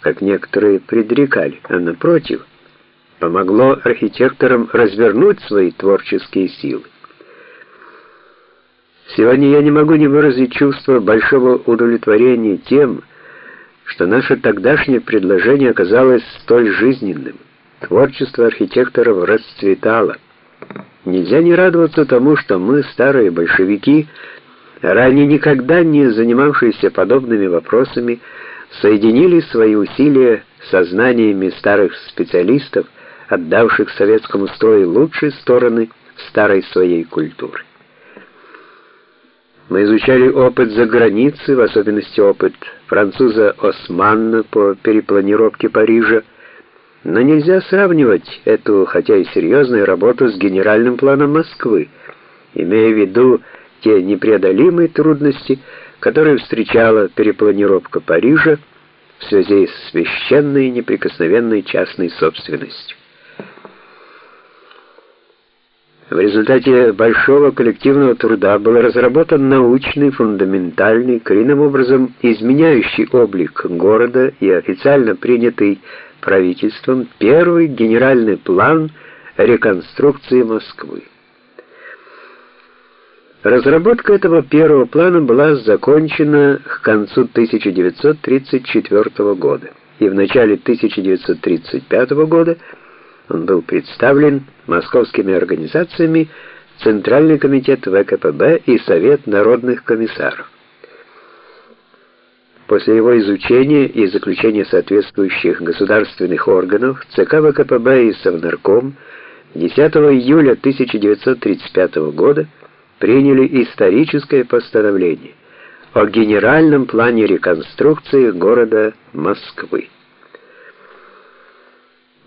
как некоторые предрекали, а напротив, помогло архитекторам развернуть свои творческие силы. Сегодня я не могу не выразить чувство большого удовлетворения тем, что наше тогдашнее предложение оказалось столь жизненным. Творчество архитекторов расцветало. Нельзя не радоваться тому, что мы, старые большевики, ранее никогда не занимавшиеся подобными вопросами, соединили свои усилия со знаниями старых специалистов, отдавших советскому строю лучшие стороны старой своей культуры. Мы изучали опыт за границей, в особенности опыт француза Османна по перепланировке Парижа, но нельзя сравнивать эту, хотя и серьезную работу с генеральным планом Москвы, имея в виду те непреодолимые трудности, которые встречала перепланировка Парижа в связи с священной неприкосновенной частной собственностью. В результате большого коллективного труда был разработан научный, фундаментальный, коренным образом изменяющий облик города и официально принятый правительством первый генеральный план реконструкции Москвы. Разработка этого первого плана была закончена к концу 1934 года, и в начале 1935 года он был представлен московскими организациями Центральный комитет ВКПБ и Совет народных комиссаров. После его изучения и заключения соответствующих государственных органов ЦК ВКПБ и Совнарком 10 июля 1935 года приняли историческое постановление о генеральном плане реконструкции города Москвы.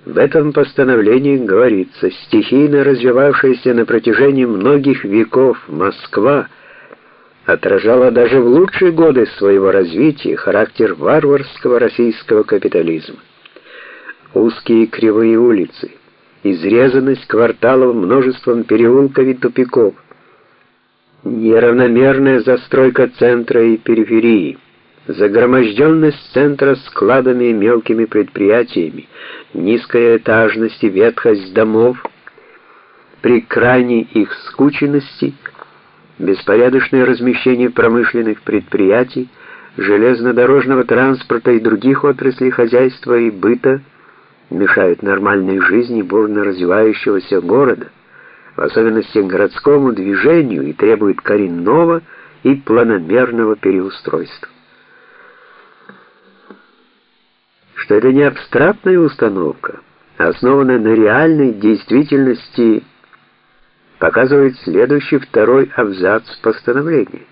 В этом постановлении говорится, стихийно развивавшаяся на протяжении многих веков Москва отражала даже в лучшие годы своего развития характер варварского российского капитализма. Узкие кривые улицы, изрезанность кварталов множеством переулков и тупиков, неравномерная застройка центра и периферии – Загроможденность центра складами и мелкими предприятиями, низкая этажность и ветхость домов, при крайней их скученности, беспорядочное размещение промышленных предприятий, железнодорожного транспорта и других отраслей хозяйства и быта мешают нормальной жизни бурно развивающегося города, в особенности городскому движению и требуют коренного и планомерного переустройства. что это не абстрактная установка, а основанная на реальной действительности, показывает следующий второй абзац постановления.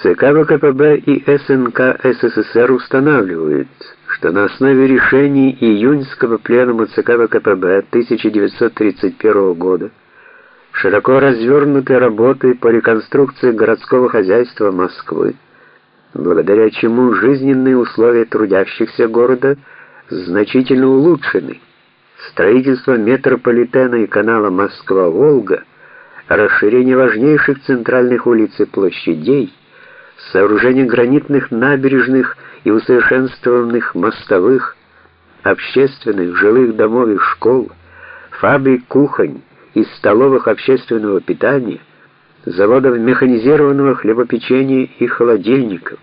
ЦК ВКПБ и СНК СССР устанавливают, что на основе решений июньского пленума ЦК ВКПБ 1931 года широко развернуты работы по реконструкции городского хозяйства Москвы, благодаря чему жизненные условия трудящихся города значительно улучшены. Строительство метрополитена и канала Москва-Волга, расширение важнейших центральных улиц и площадей, сооружение гранитных набережных и усовершенствованных мостовых, общественных жилых домов и школ, фабрик кухонь и столовых общественного питания – заводов механизированного хлебопечения и холодильников,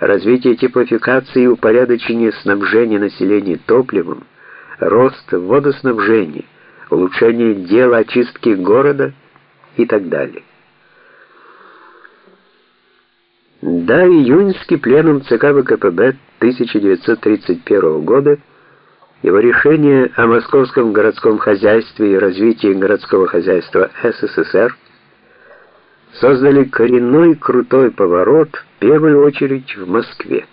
развитие типификации и упорядочения снабжения населения топливом, рост водоснабжения, улучшение дела очистки города и так далее. Да, июньский пленум ЦК ВКПБ 1931 года его решение о московском городском хозяйстве и развитии городского хозяйства СССР создали коренной крутой поворот, в первую очередь в Москве.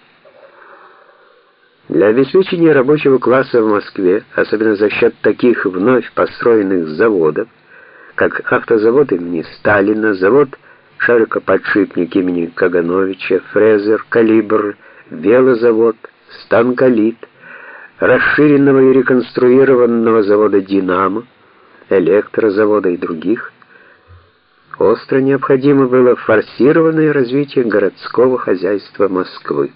Для обеспечения рабочего класса в Москве, особенно за счет таких вновь построенных заводов, как автозавод имени Сталина, завод шарикоподшипник имени Кагановича, фрезер, калибр, велозавод, станколит, расширенного и реконструированного завода «Динамо», электрозавода и других – Остро необходимо было форсированное развитие городского хозяйства Москвы.